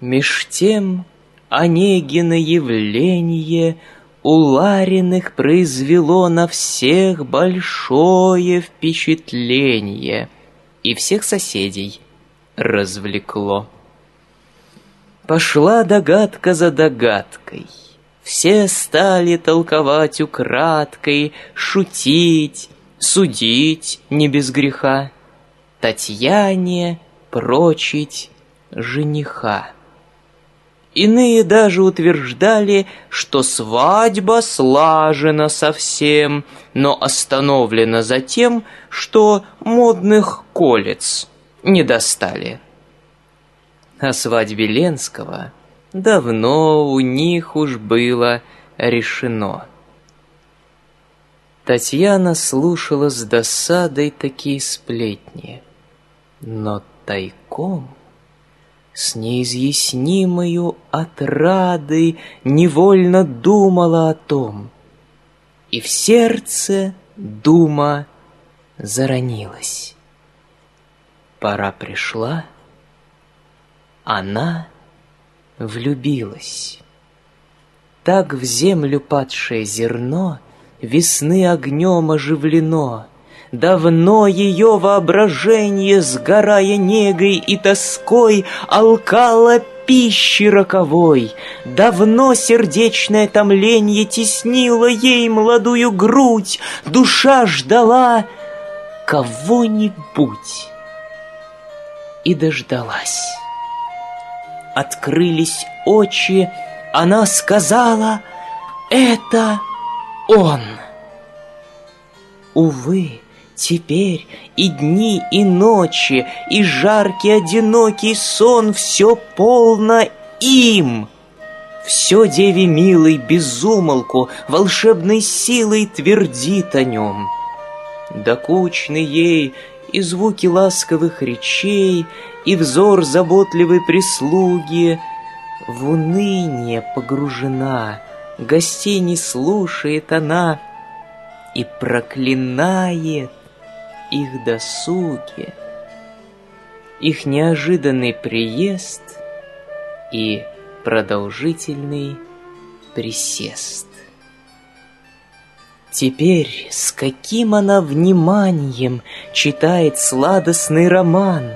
Меж тем Онегина явление у Лариных произвело на всех большое впечатление и всех соседей развлекло. Пошла догадка за догадкой. Все стали толковать украдкой, шутить, судить не без греха. Татьяне прочить жениха. Иные даже утверждали, что свадьба слажена совсем, но остановлена за тем, что модных колец не достали. О свадьбе Ленского давно у них уж было решено. Татьяна слушала с досадой такие сплетни, но тайком с неизъяснимою отрадой невольно думала о том, и в сердце дума заронилась. Пора пришла, она влюбилась. Так в землю падшее зерно Весны огнем оживлено, Давно ее воображение, сгорая негой и тоской, Алкало пищи роковой. Давно сердечное томление теснило ей молодую грудь, Душа ждала кого-нибудь и дождалась. Открылись очи, она сказала «Это он». Увы, Теперь и дни, и ночи, и жаркий одинокий сон Все полно им. Все деве милой безумолку волшебной силой твердит о нем. Докучны ей и звуки ласковых речей, И взор заботливой прислуги. В уныние погружена, гостей не слушает она И проклинает их досуге, их неожиданный приезд и продолжительный присест. Теперь с каким она вниманием читает сладостный роман,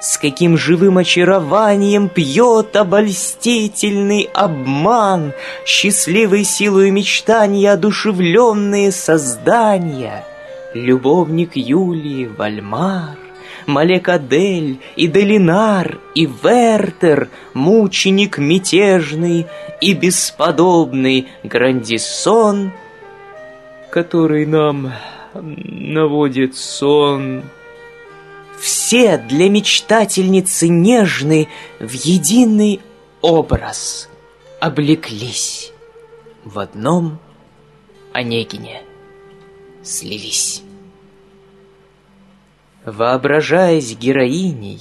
с каким живым очарованием пьет обольстительный обман, счастливой силой мечтания одушевленные создания — Любовник Юлии Вальмар, Малек Адель и Делинар, и Вертер, мученик мятежный и бесподобный Грандисон, который нам наводит сон. Все для мечтательницы нежной в единый образ облеклись в одном Онегине слились. Воображаясь героиней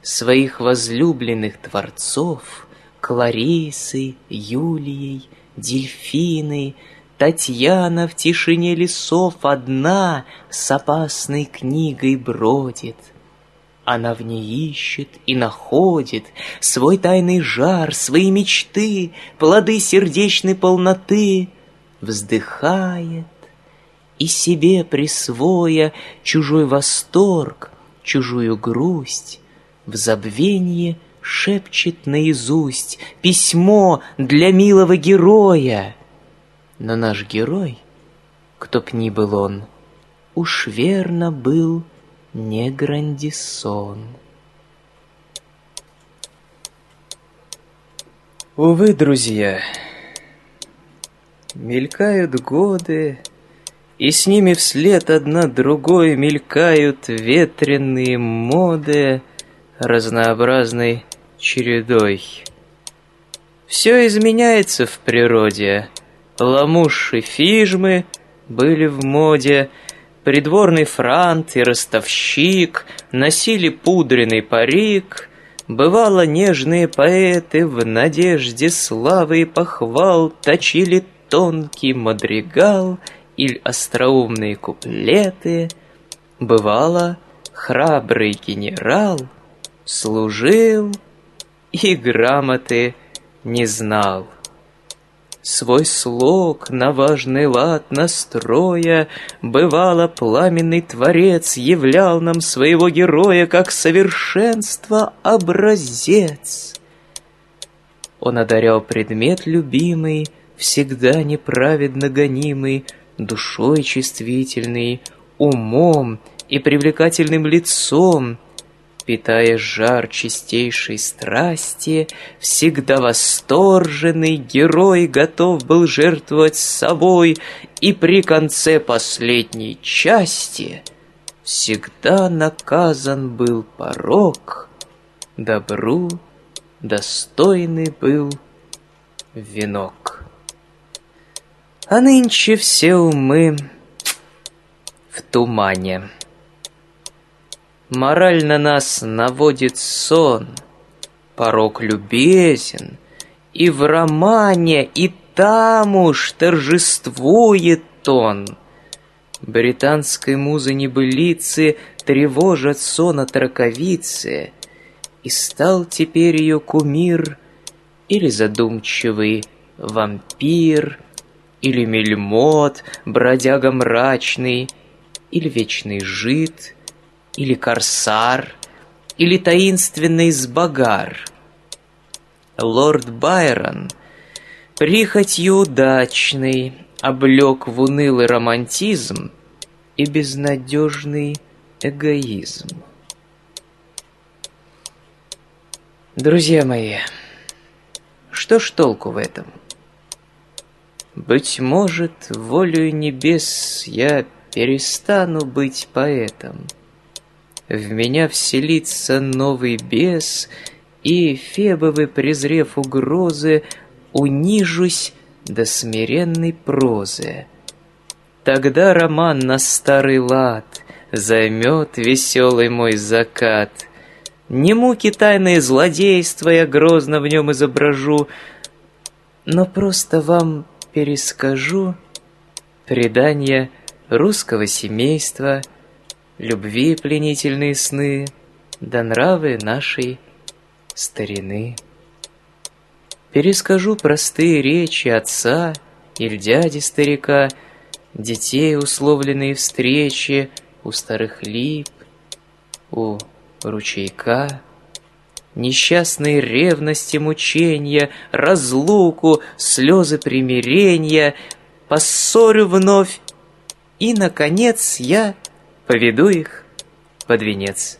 своих возлюбленных творцов, Кларисы, Юлией, Дельфиной, Татьяна в тишине лесов одна с опасной книгой бродит. Она в ней ищет и находит свой тайный жар, свои мечты, плоды сердечной полноты, вздыхает и себе присвоя чужой восторг, чужую грусть, в забвенье шепчет наизусть письмо для милого героя. Но наш герой, кто б ни был он, уж верно был не Грандисон. Увы, друзья, мелькают годы, и с ними вслед одна другой мелькают ветреные моды разнообразной чередой. Все изменяется в природе. Ламуши фижмы были в моде, Придворный франт и ростовщик Носили пудренный парик, Бывало, нежные поэты В надежде славы и похвал Точили тонкий мадригал — или остроумные куплеты, бывало, храбрый генерал служил и грамоты не знал. Свой слог на важный лад настроя, Бывало, пламенный творец Являл нам своего героя Как совершенство образец. Он одарял предмет любимый, Всегда неправедно гонимый, Душой чувствительный, умом и привлекательным лицом — питая жар чистейшей страсти, всегда восторженный герой готов был жертвовать собой, и при конце последней части всегда наказан был порог, добру достойный был венок. А нынче все умы в тумане. Мораль на нас наводит сон, Порог любезен, и в романе, и там уж торжествует тон. Британской музы небылицы Тревожат сон от раковицы, И стал теперь ее кумир Или задумчивый вампир, Или мельмот, бродяга мрачный, Или вечный жид — или корсар, или таинственный сбагар. Лорд Байрон, прихотью удачный, облег в унылый романтизм и безнадежный эгоизм. Друзья мои, что ж толку в этом? Быть может, волею небес я перестану быть поэтом — в меня вселится новый бес, И, Фебовы, презрев угрозы, Унижусь до смиренной прозы. Тогда роман на старый лад Займет веселый мой закат. Не муки тайные злодейства Я грозно в нем изображу, Но просто вам перескажу Предания русского семейства — любви пленительные сны, да нравы нашей старины. Перескажу простые речи отца или дяди старика, детей условленные встречи у старых лип, у ручейка, несчастные ревности мучения, разлуку, слезы примирения, поссорю вновь, и, наконец, я поведу их под венец.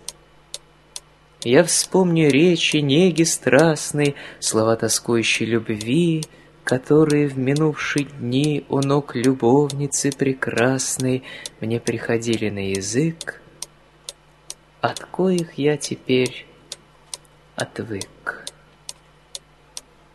Я вспомню речи неги страстной, слова тоскующей любви, которые в минувшие дни у ног любовницы прекрасной мне приходили на язык, от коих я теперь отвык.